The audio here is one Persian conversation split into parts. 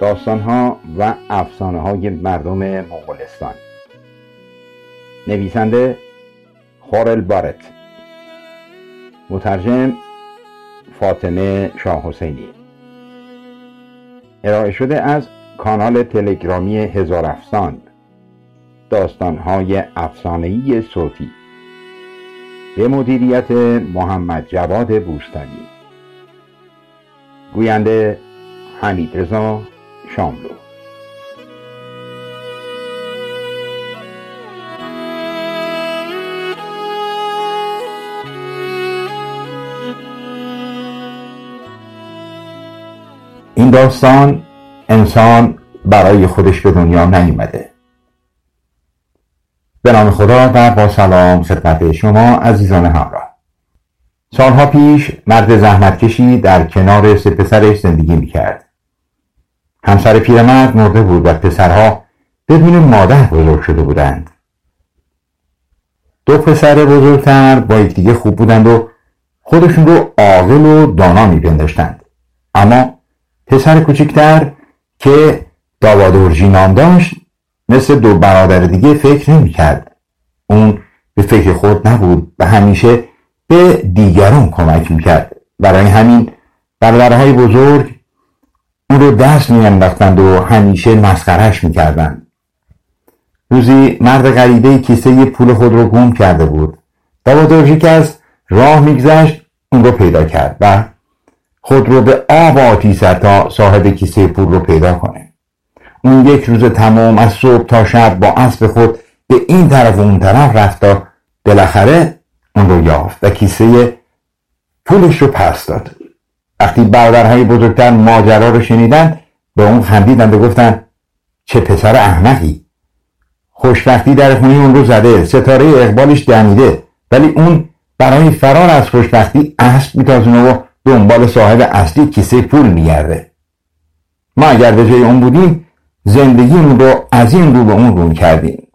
داستانها و افسانه های مردم مغولستان. نویسنده خورل بارت. مترجم فاطمه شاه حسینی. ارائه شده از کانال تلگرامی هزار افسان. داستانهای افسانه‌ای صوتی. به مدیریت محمد جواد بوستانی. گوینده حمید رضا. شاملو این داستان انسان برای خودش به دنیا نیامده به نام خدا در با سلام خدمت شما عزیزان همراه. سالها پیش مرد زحمتکشی در کنار سه پسرش زندگی می‌کرد. همسر پیرمرد مرده بود و پسرها بدون مادر بزرگ شده بودند. دو پسر بزرگتر با یکدیگه خوب بودند و خودشون رو عاقل و دانا میپنداشتند. اما پسر کوچکتر که داوادورجی نام داشت مثل دو برادر دیگه فکر نمی‌کرد. اون به فکر خود نبود و همیشه به دیگران کمک می‌کرد. برای همین برادرهای بزرگ اون رو دست میانداختند و همیشه مسخرش می‌کردند. روزی مرد غریبه کیسه پول خود رو گم کرده بود. داوادورجی که از راه میگذشت اون رو پیدا کرد و خود رو به آب آتی تا صاحب کیسه پول رو پیدا کنه. اون یک روز تمام از صبح تا شب با اسب خود به این طرف و اون طرف رفت تا بالاخره اون رو یافت و کیسه پولش رو پس داد. وقتی برادرهای بزرگتر ماجرا رو شنیدن به اون خندیدن و گفتن چه پسر احمقی. خوشبختی در خونه اون رو زده ستاره اقبالش دمیده. ولی اون برای فرار از خوشبختی اسب میتازونه و دنبال صاحب اصلی کیسه پول میگرده. ما اگر به جای اون بودیم زندگیمون رو از این رو به اون رو کردیم.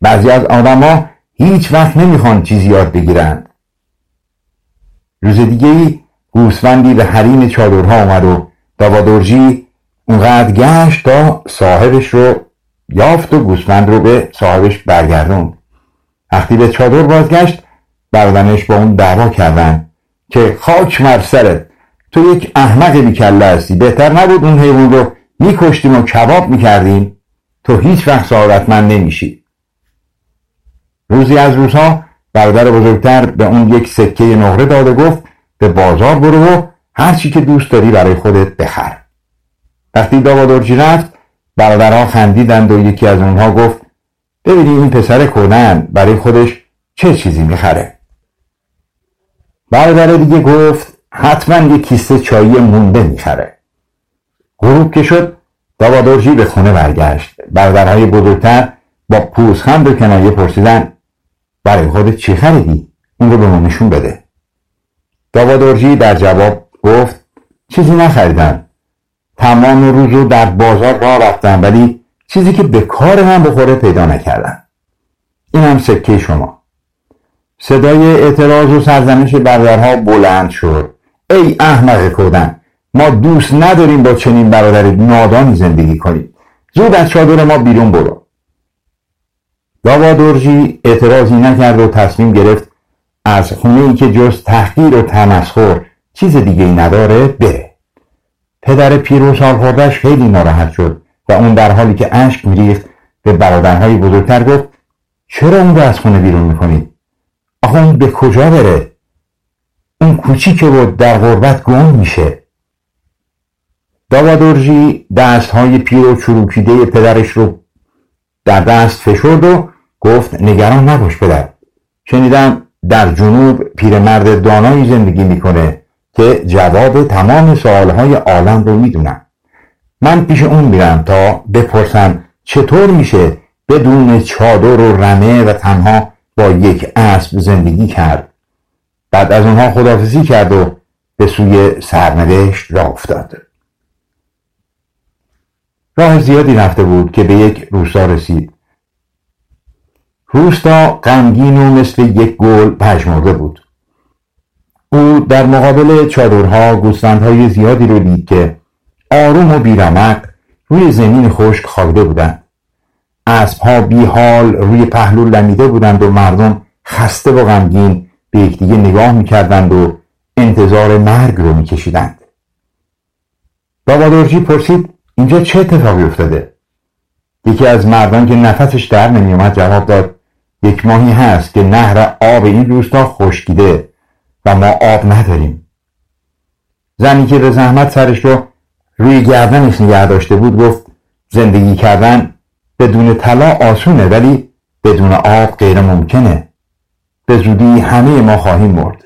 بعضی از آدما هیچ وقت نمی‌خوان چیزی یاد بگیرند روز دیگه ای گوسفندی به حریم چادرها اومد و داوادورجی اونقدر گشت تا صاحبش رو یافت و گوسفند رو به صاحبش برگردوند. وقتی به چادر بازگشت برادنش با اون دعوا کردن که خاک مر سرت تو یک احمق بیکله هستی بهتر نبود اون حیوان رو میکشتیم و کباب می‌کردیم؟ تو هیچ وقت سعادتمند نمیشی. روزی از روزها برادر بزرگتر به اون یک سکه نقره داد و گفت به بازار برو و هر چی که دوست داری برای خودت بخر. وقتی داوادورجی رفت برادرها خندیدند و یکی از اونها گفت ببینی این پسر کنن برای خودش چه چیزی می‌خره؟ برادر دیگه گفت حتما یک کیسه چایی مونده می‌خره. غروب که شد داوادورجی به خونه برگشت. برادرهای بزرگتر با پوزخند و کنایه پرسیدن برای خودت چی خریدی؟ اون رو به ما نشون بده. داوادورجی در جواب گفت چیزی نخریدم. تمام روز رو در بازار راه رفتم ولی چیزی که به کار من بخوره پیدا نکردم. این هم سکه شما. صدای اعتراض و سرزنش برادرها بلند شد. ای احمق کودن ما دوست نداریم با چنین برادر نادانی زندگی کنیم. زود از چادر ما بیرون برو. داوادورجی اعتراضی نکرد و تصمیم گرفت از خونه ای که جز تحقیر و تمسخر چیز دیگه ای نداره بره. پدر پیر و سالخوردهش خیلی ناراحت شد و اون در حالی که اشک میریخت به برادرهای بزرگتر گفت چرا اون رو از خونه بیرون می‌کنید آخه اون به کجا بره؟ اون کوچیکه و در غربت گم میشه. داوادورجی دست های پیر و چروکیده پدرش رو در دست فشرد و گفت نگران نباش پدر. شنیدم در جنوب پیرمرد دانایی زندگی می‌کنه که جواب تمام سوالهای عالم رو می‌دونم من پیش اون میرم تا بپرسم چطور میشه بدون چادر و رمه و تنها با یک اسب زندگی کرد. بعد از اونها خدافزی کرد و به سوی سرنوشت راه افتاد. راه زیادی رفته بود که به یک روستا رسید. روستا غمگین و مثل یک گل پژمرده بود. او در مقابل چادرها گوسفندهای زیادی رو دید که آروم و بیرمق روی زمین خشک خوابیده بودند. اسبها بی حال روی پهلو لمیده بودند و مردم خسته و غمگین به یکدیگه نگاه می‌کردند و انتظار مرگ رو میکشیدند. بابا دورجی پرسید اینجا چه اتفاقی افتاده؟ یکی از مردان که نفسش در نمیومد جواب داد یک ماهی هست که نهر آب این روستا خشکیده و ما آب نداریم. زنی که به زحمت سرش رو روی گردنش نگه داشته بود گفت زندگی کردن بدون طلا آسونه ولی بدون آب غیر ممکنه. به زودی همه ما خواهیم مرد.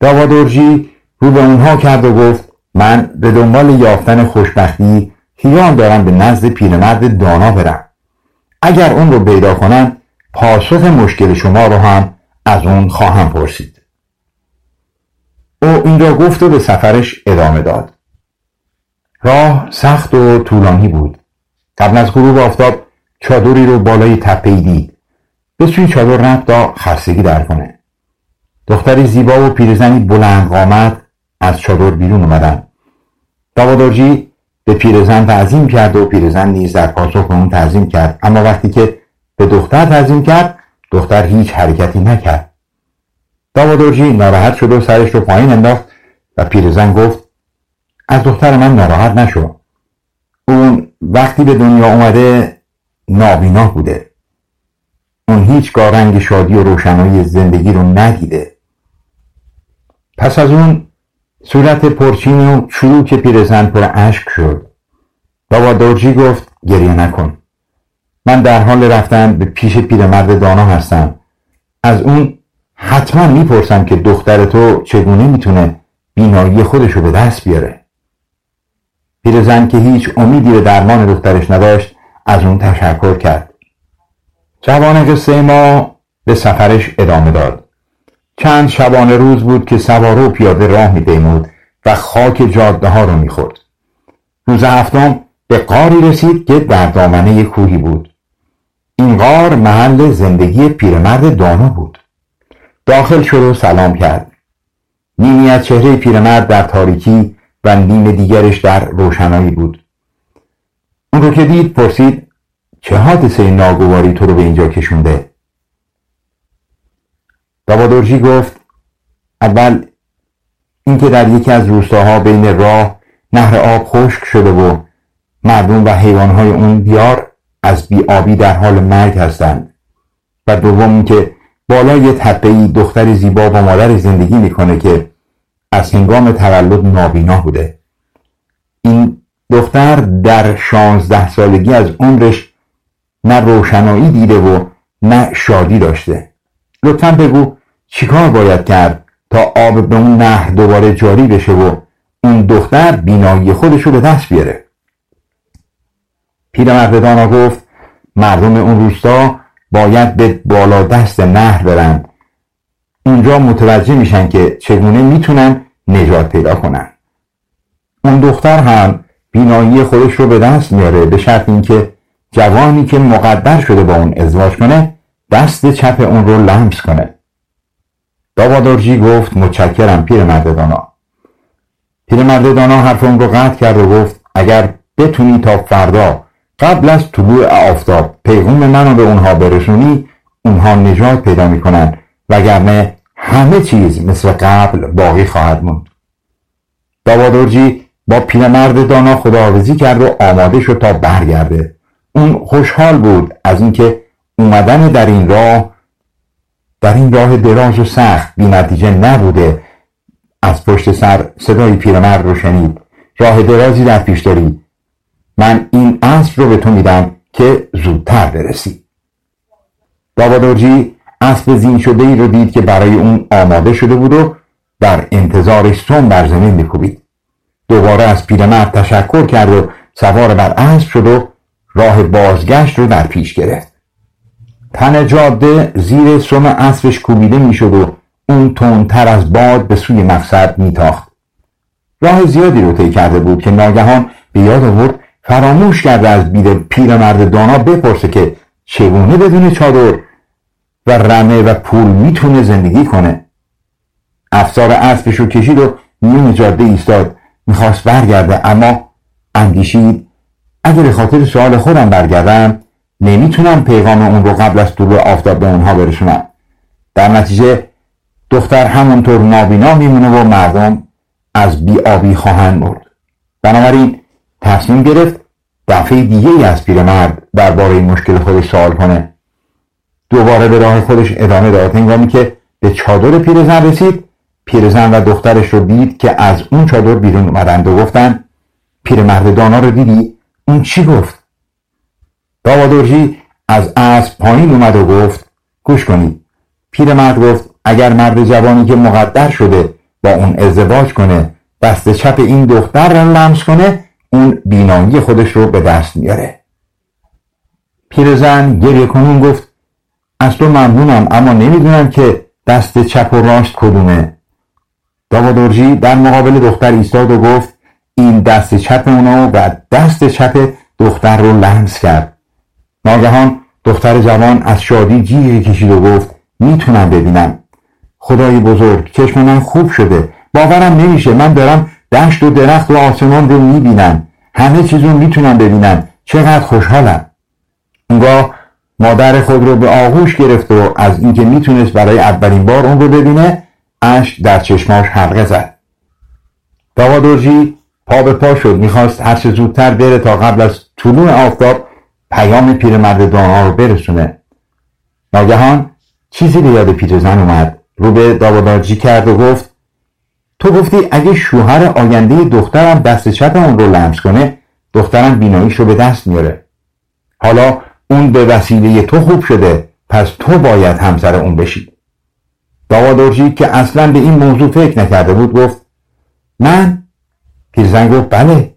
داوادورجی رو به اونها کرد و گفت من به دنبال یافتن خوشبختی خیال دارم به نزد پیرمرد دانا برم. اگر اون رو پیدا کنم پاسخ مشکل شما رو هم از اون خواهم پرسید. او این را گفت و به سفرش ادامه داد. راه سخت و طولانی بود. قبل از غروب آفتاب چادری رو بالای تپهای دید. به سوی چادر رفت تا خستگی در کنه. دختری زیبا و پیرزنی بلند قامت از چادر بیرون اومدن. داوادارجی به پیرزن تعظیم کرد و پیرزن نیز در پاسخ به اون تعظیم کرد. اما وقتی که به دختر تعظیم کرد دختر هیچ حرکتی نکرد. داوادورجی ناراحت شد و سرش رو پایین انداخت و پیرزن گفت از دختر من ناراحت نشو. اون وقتی به دنیا اومده نابینا بوده. اون هیچگاه رنگ شادی و روشنایی زندگی رو ندیده. پس از اون صورت پرچین و چروک پیرزن پر اشک شد. بابا گفت گریه نکن. من در حال رفتن به پیش پیرمرد دانا هستم. از اون حتما می‌پرسم که دختر تو چگونه می‌تونه بینایی خودشو به دست بیاره. پیرزن که هیچ امیدی به درمان دخترش نداشت از اون تشکر کرد. جوان قصه ما به سفرش ادامه داد. چند شبانه روز بود که سوار و پیاده راه میپیمود و خاک جاده ها رو می‌خورد. روز هفتم به قاری رسید که در دامنه کوهی بود. این غار محل زندگی پیرمرد دانا بود. داخل شد و سلام کرد. نیمی از چهره پیرمرد در تاریکی و نیم دیگرش در روشنایی بود. اون رو که دید پرسید چه حادثه ناگواری تو رو به اینجا کشونده؟ دابادورجی گفت اول اینکه در یکی از روستاها بین راه نهر آب خشک شده و مردم و حیوانهای اون دیار از بیابی در حال مرگ هستند. و دوم اینکه بالای تپهای دختر زیبا با مادر زندگی می‌کنه که از هنگام تولد نابینا بوده. این دختر در شانزده سالگی از عمرش نه روشنایی دیده و نه شادی داشته. لطفا بگو چیکار باید کرد تا آب به اون نهر دوباره جاری بشه و اون دختر بینایی خودش رو به دست بیاره؟ پیرمرد دانا گفت مردم اون روستا باید به بالا دست نهر برن. اونجا متوجه میشن که چگونه می‌تونن نجات پیدا کنن. اون دختر هم بینایی خودش رو به دست میاره به شرط اینکه جوانی که مقدر شده با اون ازدواج کنه دست چپ اون رو لمس کنه. داوادارجی گفت متشکرم پیرمرد دانا پیرمرد دانا حرف اون رو قطع کرد و گفت اگر بتونی تا فردا قبل از طلوع آفتاب پیغام منو به اونها برسونی اونها نجات پیدا می‌کنن وگرنه همه چیز مثل قبل باقی خواهد موند. داوادورجی با پیرمرد دانا خداحافظی کرد و آماده شد تا برگرده. اون خوشحال بود از اینکه اومدن در این راه در این راه دراز و سخت بی نبوده از پشت سر صدای پیرمرد رو شنید. راه درازی در پیش داری. من این اسب رو به تو میدم که زودتر برسی. داوادورجی اسب زین شده ای رو دید که برای اون آماده شده بود و در انتظارش سوم بر زمین میکوبید. دوباره از پیرمرد تشکر کرد و سوار بر اسب شد و راه بازگشت رو در پیش گرفت. تن جاده زیر سم اسبش کوبیده می‌شد و اون تندتر از باد به سوی مقصد میتاخت. راه زیادی رو طی کرده بود که ناگهان به یاد آورد فراموش کرده از بید پیرمرد دانا بپرسه که چگونه بدون چادر و رمه و پول می‌تونه زندگی کنه. افسار اسبش رو کشید و نیون جاده ایستاد. می‌خواست برگرده اما اندیشید اگر خاطر سوال خودم برگردم نمی‌تونم پیغام اون رو قبل از طلوع آفتاب به اونها برسونم. در نتیجه دختر همونطور نابینا میمونه و مردم از بیابی خواهند مرد. بنابراین تصمیم گرفت دفعه دیگه ای از پیرمرد درباره مشکل خودش سوال کنه. دوباره به راه خودش ادامه داد. هنگامی که به چادر پیرزن رسید پیرزن و دخترش رو دید که از اون چادر بیرون اومدند و گفتن پیرمرد دانا رو دیدی؟ اون چی گفت؟ داوادورجی از اسب پایین اومد و گفت گوش کنید پیرمرد گفت اگر مرد جوانی که مقدر شده با اون ازدواج کنه دست چپ این دختر را لمس کنه اون بینایی خودش رو به دست میاره. پیرزن گریه کنون گفت از تو ممنونم اما نمی‌دونم که دست چپ و راست کدومه. داوادورجی در مقابل دختر ایستاد و گفت این دست چپ اونو و دست چپ دختر رو لمس کرد. ناگهان دختر جوان از شادی جیغی کشید و گفت می‌تونم ببینم. خدای بزرگ چشم من خوب شده. باورم نمیشه. من دارم دشت و درخت و آسمان رو می‌بینم. همه چیز رو می‌تونم ببینم. چقدر خوشحالم. اونگاه مادر خود رو به آغوش گرفت و از اینکه می‌تونست برای اولین بار اون رو ببینه اش در چشماش حلقه زد. داوادورجی پا به پا شد. می‌خواست هرچه زودتر بره تا قبل از طلوع آفتاب پیام پیرمرد دانا رو برسونه. ناگهان چیزی به یاد پیرزن اومد. رو به داوادارجی کرد و گفت تو گفتی اگه شوهر آینده دخترم دست چپ اون رو لمس کنه دخترم بیناییش رو به دست میاره. حالا اون به وسیله تو خوب شده پس تو باید همسر اون بشی. داوادورجی که اصلا به این موضوع فکر نکرده بود گفت من؟ پیرزن گفت بله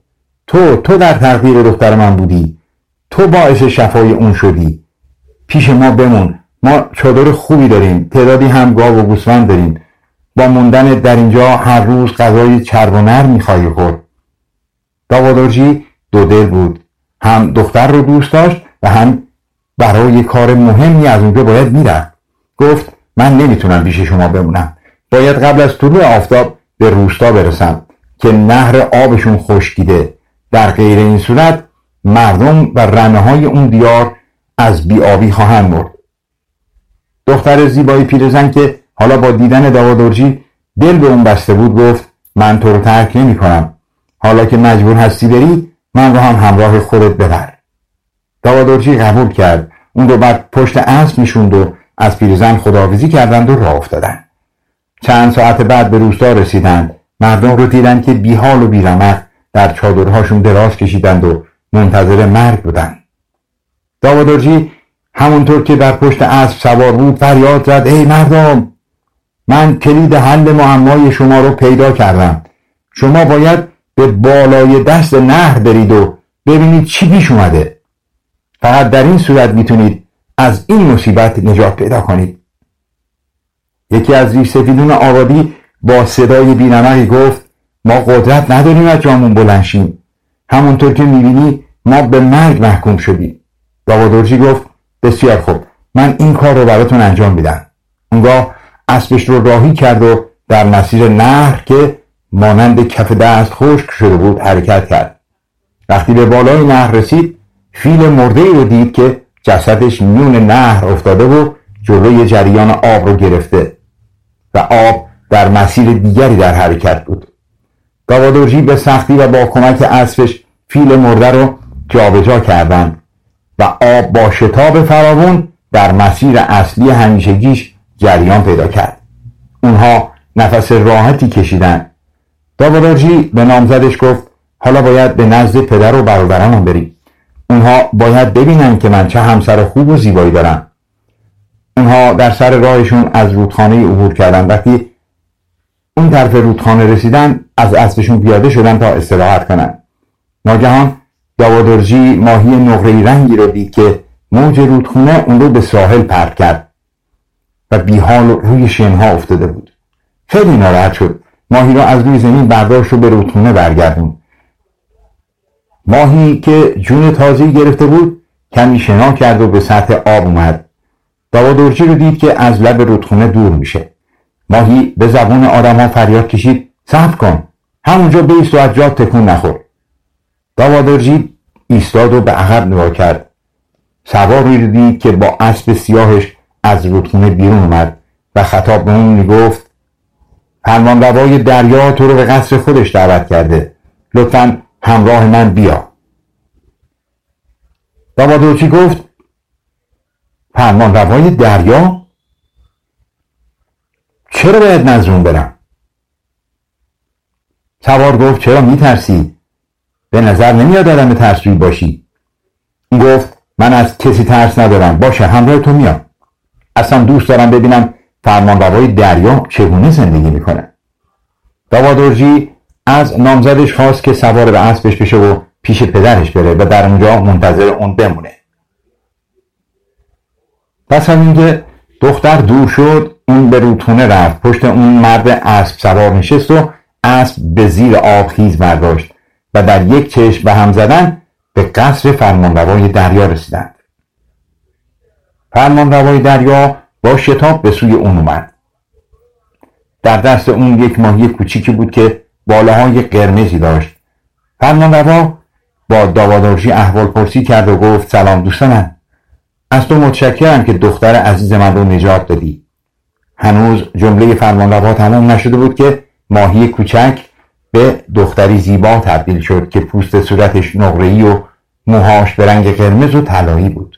تو تو در تقدیر دختر من بودی. تو باعث شفای اون شدی. پیش ما بمون. ما چادر خوبی داریم. تعدادی هم گاو و گوسفند داریم. با موندن در اینجا هر روز غذای چرب و نر می‌خواهی خورد داوادورجی دو دل بود. هم دختر رو دوست داشت و هم برای کار مهمی از اونجا باید می‌رفت. گفت من نمی‌تونم پیش شما بمونم. باید قبل از طلوع آفتاب به روستا برسم که نهر آبشون خشکیده. در غیر این صورت مردم و رنه های اون دیار از بیابی خواهند مرد دختر زیبایی پیرزن که حالا با دیدن داوادورجی دل به اون بسته بود گفت من تو رو ترک نمی کنم حالا که مجبور هستی بری من رو هم همراه خودت ببر. داوادورجی قبول کرد. اون رو بعد پشت اسب می‌شوند و از پیرزن خداحافظی کردند و راه افتادند. چند ساعت بعد به روستا رسیدند. مردم رو دیدند که بیحال و بیرمق در چادرهاشون دراز کشیدند و منتظر مرگ بودند داوادورجی همونطور که در پشت اسب سوار بود فریاد زد ای مردم من کلید حل معمای شما رو پیدا کردم. شما باید به بالای دست نهر برید و ببینید چی پیش اومده. فقط در این صورت می‌تونید از این مصیبت نجات پیدا کنید. یکی از ریش سفیدون آبادی با صدای بینمقی گفت ما قدرت نداریم از جامون بلنشیم. همونطور که می‌بینی ما به مرگ محکوم شدیم داوادورجی گفت بسیار خوب. من این کار رو براتون انجام میدم. اونگاه اسبش رو راهی کرد و در مسیر نهر که مانند کف دست خشک شده بود حرکت کرد. وقتی به بالای نهر رسید فیل مرده ای رو دید که جسدش میون نهر افتاده و جلوی جریان آب رو گرفته و آب در مسیر دیگری در حرکت بود. گاوادورجی به سختی و با کمک اسبش فیل مرده رو جابجا کردند و آب با شتاب فراوون در مسیر اصلی همیشگیش جریان پیدا کرد. اونها نفس راحتی کشیدن. داوادارجی به نامزدش گفت حالا باید به نزد پدر و برادرانم بریم. اونها باید ببینن که من چه همسر خوب و زیبایی دارم. اونها در سر راهشون از رودخانه عبور کردن. وقتی اون طرف رودخانه رسیدن از اسبشون پیاده شدن تا استراحت کنن. ناگهان داوادرجی ماهی نقره رنگی رو دید که موج رودخونه اون رو به ساحل پرت کرد و بیحال روی شنها افتاده بود. خیلی ناراحت شد. ماهی را از روی زمین برداشت و به رودخونه برگردون. ماهی که جون تازی گرفته بود کمی شنا کرد و به سطح آب اومد. داوادرجی رو دید که از لب رودخونه دور میشه. ماهی به زبون آدم ها فریاد کشید صبر کن همونجا بیست و از تکون نخور. داوادرجی ایستاد و به عقب نگاه کرد. سواری رو دید که با اسب سیاهش از رودخونه بیرون اومد و خطاب به اون می‌گفت فرمان روای دریا تو رو به قصر خودش دعوت کرده. لطفا همراه من بیا. داوادرچی گفت فرمان روای دریا؟ چرا باید نزرون برم؟ سوار گفت چرا میترسی؟ به نظر نمیاد آدم ترسوی باشی. این گفت من از کسی ترس ندارم. باشه همراه تو میام. اصلا دوست دارم ببینم فرمان روای دریا چگونه زندگی می‌کنه. داوادورجی از نامزدش خواست که سوار به اسبش بشه و پیش پدرش بره و در اونجا منتظر اون بمونه. پس هم اینکه دختر دور شد اون به روتونه رفت. پشت اون مرد اسب سوار نشست و اسب به زیر آب خیز برداشت. و در یک چشم به هم زدن به قصر فرمانروای دریا رسیدند. فرمانروای دریا با شتاب به سوی اون اومد. در دست اون یک ماهی کوچیکی بود که بالاهای قرمزی داشت. فرمانروا با داوادارجی احوال پرسی کرد و گفت سلام دوست من از تو متشکرم که دختر عزیز من رو نجات دادی. هنوز جمله فرمانروا تمام نشده بود که ماهی کوچک به دختری زیبا تبدیل شد که پوست صورتش نقره‌ای و موهاش به رنگ قرمز و طلایی بود.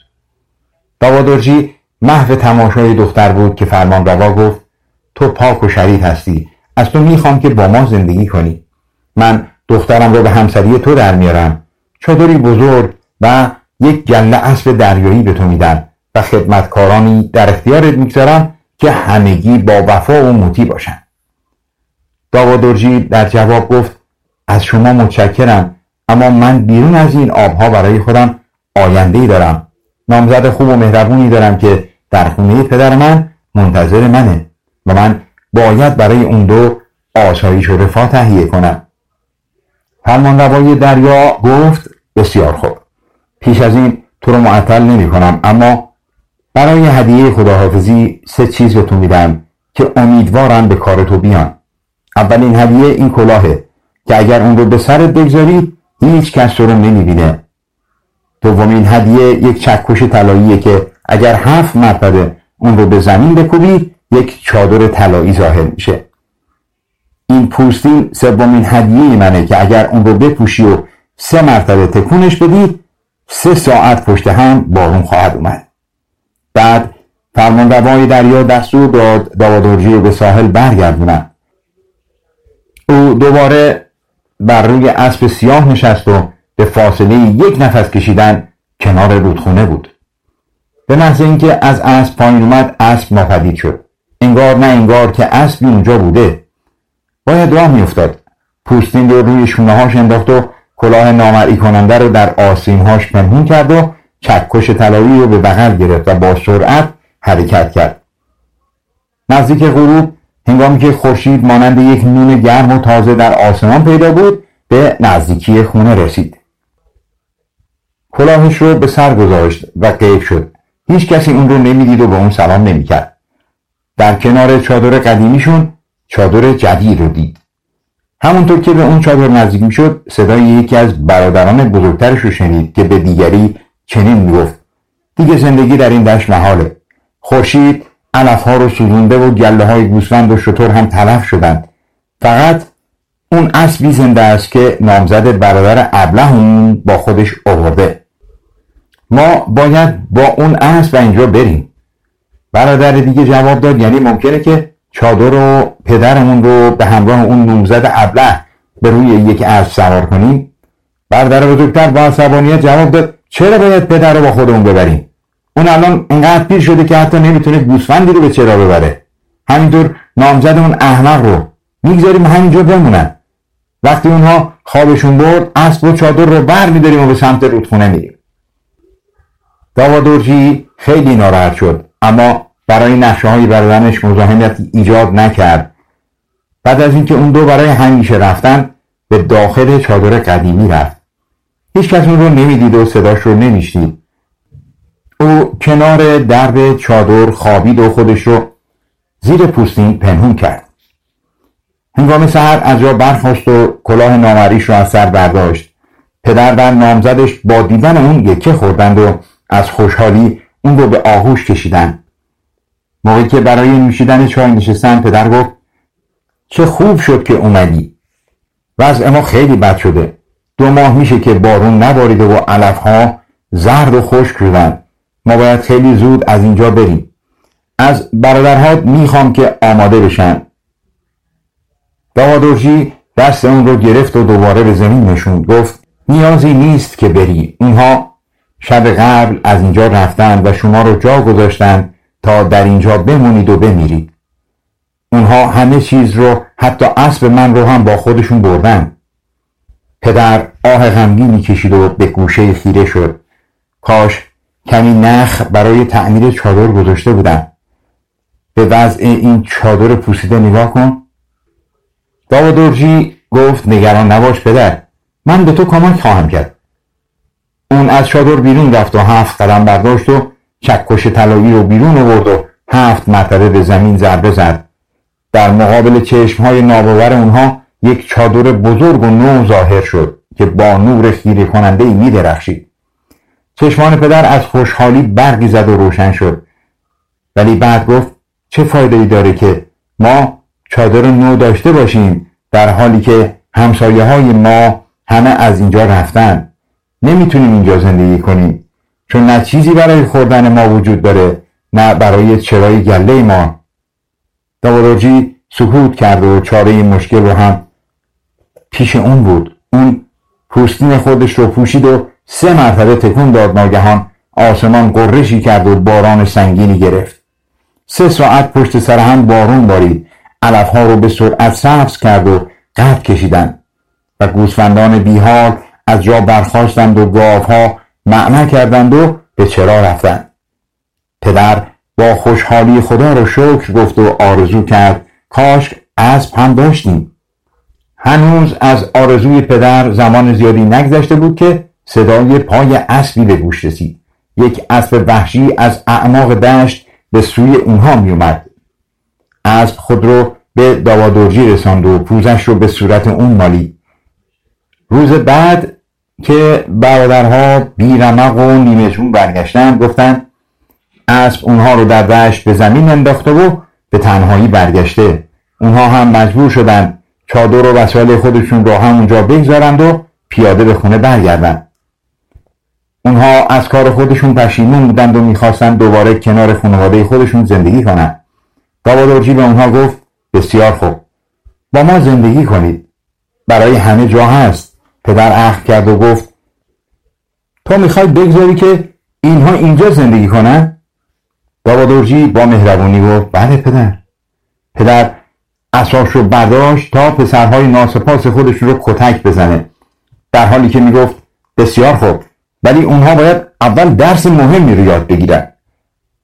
داوادرجی محو تماشای دختر بود که فرمان روا گفت تو پاک و شریف هستی از تو می‌خوام که با ما زندگی کنی. من دخترم رو به همسری تو در میارم. چادری بزرگ و یک گله اسب دریایی به تو میدم و خدمتکارانی در اختیارت می‌گذارم که همگی با وفا و موتی باشند داوادرجی در جواب گفت از شما متشکرم اما من بیرون از این آبها برای خودم آینده دارم. نامزد خوب و مهربونی دارم که در خونه پدر من منتظر منه و من باید برای اون دو آسایش و رفاه تهیه کنم. روای دریا گفت بسیار خوب. پیش از این تو رو معطل نمی کنم اما برای هدیه خداحافظی سه چیز به تو میدم که امیدوارم به کار تو بیان. اولین هدیه این کلاهه که اگر اون رو به سرت بگذاری هیچ کس رو نمی‌بینه. دومین هدیه یک چکش طلاییه که اگر هفت مرتبه اون رو به زمین بکوبی یک چادر طلایی ظاهر میشه. این پوستین سومین هدیه منه که اگر اون رو بپوشی و سه مرتبه تکونش بدی سه ساعت پشت هم بارون خواهد اومد. بعد فرمانروای دریا دستور داد رو به ساحل برگردونن. او دوباره بر روی اسب سیاه نشست و به فاصله یک نفس کشیدن کنار رودخونه بود. به محض اینکه از اسب پایین اومد اسب ناپدید شد. انگار نه انگار که اسبی اونجا بوده. باید راه میافتاد. پوستین رو روی شونه هاش انداخت و کلاه نامرئی کننده رو در هاش پنهون کرد و چکش طلایی رو به بغل گرفت و با سرعت حرکت کرد. نزدیک غروب هنگامی که خورشید مانند یک نون گرم و تازه در آسمان پیدا بود به نزدیکی خونه رسید. کلاهش رو به سر گذاشت و قیب شد. هیچ کسی اون رو نمی‌دید و به اون سلام نمی‌کرد. در کنار چادر قدیمیشون چادر جدید رو دید. همونطور که به اون چادر نزدیک شد صدای یکی از برادران بزرگترش رو شنید که به دیگری چنین می‌گفت. دیگه زندگی در این دشت محاله خورشید علفها رو سوزونده و گله های گوسفند و شطور هم تلف شدند. فقط اون اسبی زنده است که نامزد برادر ابلهمون با خودش آورده. ما باید با اون اسب اینجا بریم. برادر دیگه جواب داد یعنی ممکنه که چادر و پدرمون رو به همراه اون نامزد ابله به روی یک اسب سوار کنیم. برادر بزرگتر با عصبانیت جواب داد چرا باید پدر رو با خودمون ببریم؟ اون الان انقدر پیر شده که حتی نمی‌تونه گوسفندی رو به چرا ببره. همینطور نامزد اون احمق رو. می‌گذاریم همینجا بمونن. وقتی اونها خوابشون برد اسب و چادر رو بر میداریم و به سمت رودخونه میریم. داوادورجی خیلی ناراحت شد اما برای نشه های برادرش مزاحمت ایجاد نکرد. بعد از اینکه اون دو برای همیشه رفتن به داخل چادر قدیمی رفت. هیچ کس اون رو نمی‌دید و صداش رو نمیشنید. او کنار درب چادر خوابید و خودش رو زیر پوستین پنهون کرد. هنگام سهر از جا برخواست و کلاه نامریش را از سر برداشت. پدر و نامزدش با دیدن اون یکه خوردند و از خوشحالی اون رو به آغوش کشیدند. موقعی که برای نوشیدن چای نشستن پدر گفت چه خوب شد که اومدی. وضع ما خیلی بد شده. دو ماه میشه که بارون نباریده و علفها زرد و خشک شدن. ما باید خیلی زود از اینجا بریم. از برادرها می‌خوام که آماده بشن. داوادورجی دست اون رو گرفت و دوباره به زمین نشوند. گفت نیازی نیست که بری. اونها شب قبل از اینجا رفتند و شما رو جا گذاشتند تا در اینجا بمونید و بمیرید. اونها همه چیز رو حتی اسب من رو هم با خودشون بردن. پدر آه غمگینی کشید و به گوشه خیره شد. کاش کمی نخ برای تعمیر چادر گذاشته بودن. به وضع این چادر پوسیده نگاه کن. داودورجی گفت نگران نباش پدر. من به تو کمک خواهم کرد. اون از چادر بیرون رفت و هفت قدم برداشت و چکش طلایی رو بیرون آورد و هفت مرتبه به زمین ضربه زد. در مقابل چشم های ناباور اونها یک چادر بزرگ و نو ظاهر شد که با نور خیره کننده ای می درخشید چشمان پدر از خوشحالی برقی زد و روشن شد. ولی بعد گفت چه فایده ای داره که ما چادر نو داشته باشیم در حالی که همسایه های ما همه از اینجا رفتن. نمی‌تونیم اینجا زندگی کنیم چون نه چیزی برای خوردن ما وجود داره نه برای چرای گله ما. داوراجی سکوت کرد و چاره مشکل رو هم پیش اون بود. اون پوستین خودش رو پوشید و سه مرتبه تکون داد ناگهان. آسمان قرشی کرد و باران سنگینی گرفت. سه ساعت پشت سر هم بارون بارید. علفها رو به سرعت سبز کرد و قد کشیدند. و گوسفندان بیحال از جا برخواستند و گاوها معنی کردند و به چرا رفتند. پدر با خوشحالی خدا رو شکر گفت و آرزو کرد کاش اسب هم داشتیم. هنوز از آرزوی پدر زمان زیادی نگذشته بود که صدای پای اسبی به گوش رسید. یک اسب وحشی از اعماق دشت به سوی اونها می اومد اسب خود رو به داوادورجی رساند و پوزش رو به صورت اون مالید. روز بعد که برادرها بیرمق و نیمه برگشتن گفتن اسب اونها رو در دشت به زمین انداخته و به تنهایی برگشته. اونها هم مجبور شدن چادر و وسایل خودشون رو همونجا بگذارند و پیاده به خونه برگردند. اونها از کار خودشون پشیمون بودند و می‌خواستند دوباره کنار خانواده خودشون زندگی کنند. داوادورجی به اونها گفت بسیار خوب. با ما زندگی کنید. برای همه جا هست. پدر عهد کرد و گفت تو می‌خوای بگذاری که اینها اینجا زندگی کنن؟ داوادورجی با مهربونی گفت بله پدر. پدر اساس رو برداشت تا پسرهای ناسپاس خودش رو کتک بزنه. در حالی که می‌گفت بسیار خوب. ولی اونها باید اول درس مهمی رو یاد بگیرن.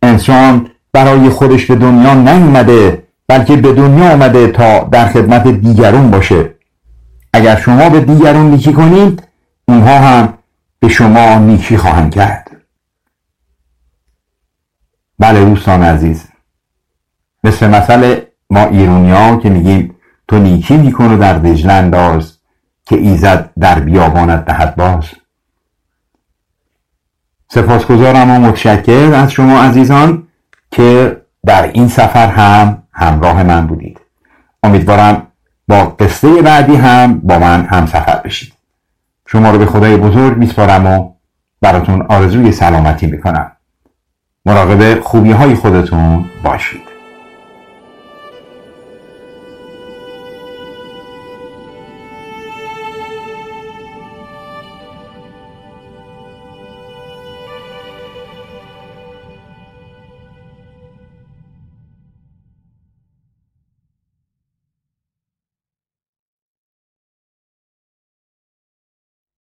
انسان برای خودش به دنیا نیومده بلکه به دنیا آمده تا در خدمت دیگرون باشه. اگر شما به دیگران نیکی کنید اونها هم به شما نیکی خواهند کرد. بله دوستان عزیز مثل مثل ما ایرونیا که میگیم تو نیکی میکن در دجله انداز که ایزد در بیابانت دهد باز. سپاسگزارم و متشکر از شما عزیزان که در این سفر هم همراه من بودید. امیدوارم با قصه بعدی هم با من هم سفر بشید. شما رو به خدای بزرگ میسپارم و براتون آرزوی سلامتی می‌کنم. مراقب خوبی های خودتون باشید.